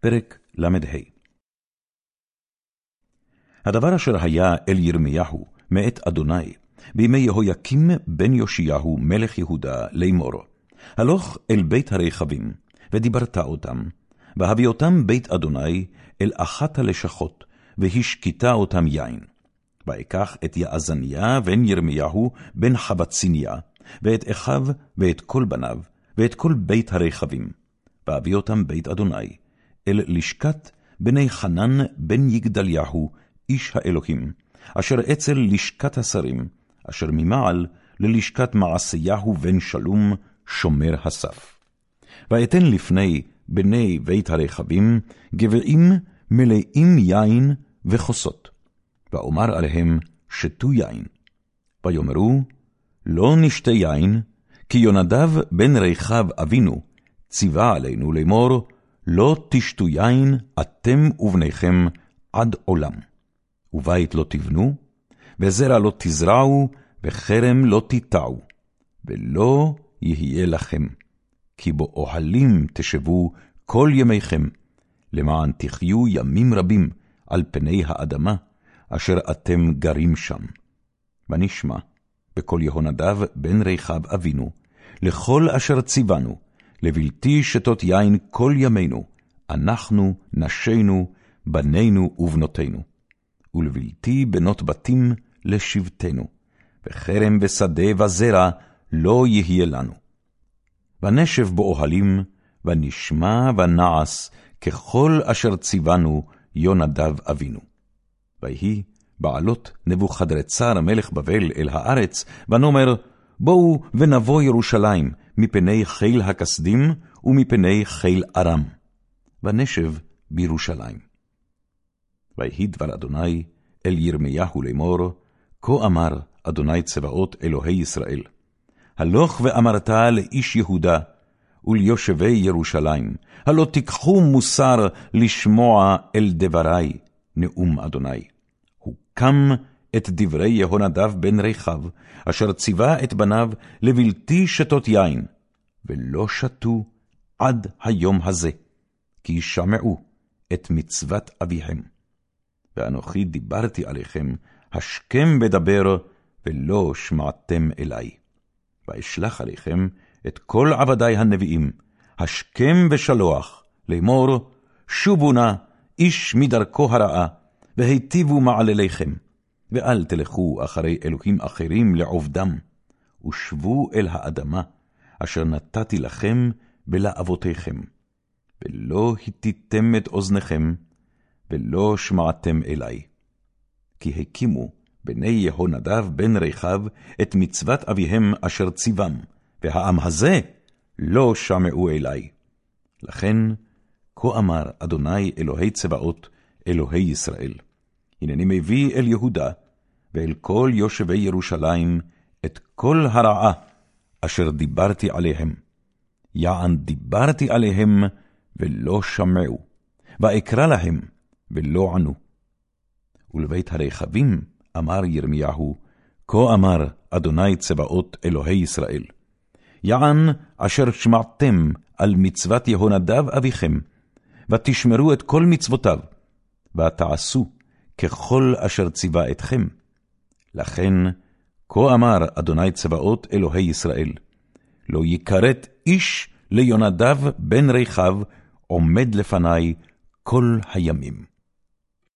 פרק ל"ה הדבר אשר היה אל ירמיהו מאת אדוני, בימי יהויקים בן יאשיהו מלך יהודה לאמור, הלוך אל בית הרכבים, ודיברת אותם, והביא אותם בית אדוני אל אחת הלשכות, והשקיטה אותם יין. ואקח את יעזניה בן ירמיהו בן חבציניה, ואת אחיו ואת כל בניו, ואת כל בית הרכבים, ואביא אותם בית אדוני, אל לשכת בני חנן בן יגדליהו, איש האלוהים, אשר אצל לשכת השרים, אשר ממעל ללשכת מעשיהו בן שלום, שומר הסף. ואתן לפני בני בית הרכבים, גבעים מלאים יין וכוסות. ואומר עליהם, שתו יין. ויאמרו, לא נשתה יין, כי יונדב בן רכב אבינו, ציווה עלינו לאמור, לא תשתו יין אתם ובניכם עד עולם. ובית לא תבנו, וזרע לא תזרעו, וכרם לא תיטעו, ולא יהיה לכם, כי באוהלים תשבו כל ימיכם, למען תחיו ימים רבים על פני האדמה, אשר אתם גרים שם. ונשמע בקול יהונדב בן רכב אבינו, לכל אשר ציוונו, לבלתי שתות יין כל ימינו, אנחנו, נשינו, בנינו ובנותינו. ולבלתי בנות בתים לשבטנו, וכרם ושדה וזרע לא יהיה לנו. ונשב באוהלים, ונשמע ונעש, ככל אשר ציוונו יונדב אבינו. ויהי בעלות נבוכדרצר מלך בבל אל הארץ, ונאמר, בואו ונבוא ירושלים, מפני חיל הכסדים ומפני חיל ארם. ונשב בירושלים. ויהי דבר אדוני אל ירמיהו לאמור, כה אמר אדוני צבאות אלוהי ישראל, הלוך ואמרת לאיש יהודה, וליושבי ירושלים, הלא תיקחו מוסר לשמוע אל דברי, נאום אדוני. הוקם את דברי יהונדב בן רכב, אשר ציווה את בניו לבלתי שתות יין, ולא שתו עד היום הזה, כי שמעו את מצוות אביהם. ואנוכי דיברתי עליכם, השכם בדבר, ולא שמעתם אלי. ואשלח עליכם את כל עבדי הנביאים, השכם ושלוח, לאמור, שובו נא איש מדרכו הרעה, והיטיבו מעלליכם, ואל תלכו אחרי אלוהים אחרים לעובדם, ושבו אל האדמה, אשר נתתי לכם ולאבותיכם. ולא הטיתם את אוזניכם, ולא שמעתם אלי. כי הקימו בני יהונדב בן רכב את מצוות אביהם אשר ציוום, והעם הזה לא שמעו אלי. לכן, כה אמר אדוני אלוהי צבאות, אלוהי ישראל, הנני מביא אל יהודה, ואל כל יושבי ירושלים, את כל הרעה אשר דיברתי עליהם. יען דיברתי עליהם, ולא שמעו, ואקרא להם, ולא ענו. ולבית הרכבים אמר ירמיהו, כה אמר אדוני צבאות אלוהי ישראל, יען אשר שמעתם על מצוות יהונדב אביכם, ותשמרו את כל מצוותיו, ותעשו ככל אשר ציווה אתכם. לכן, כה אמר אדוני צבאות אלוהי ישראל, לא יכרת איש ליונדב בן רכב עומד לפני כל הימים.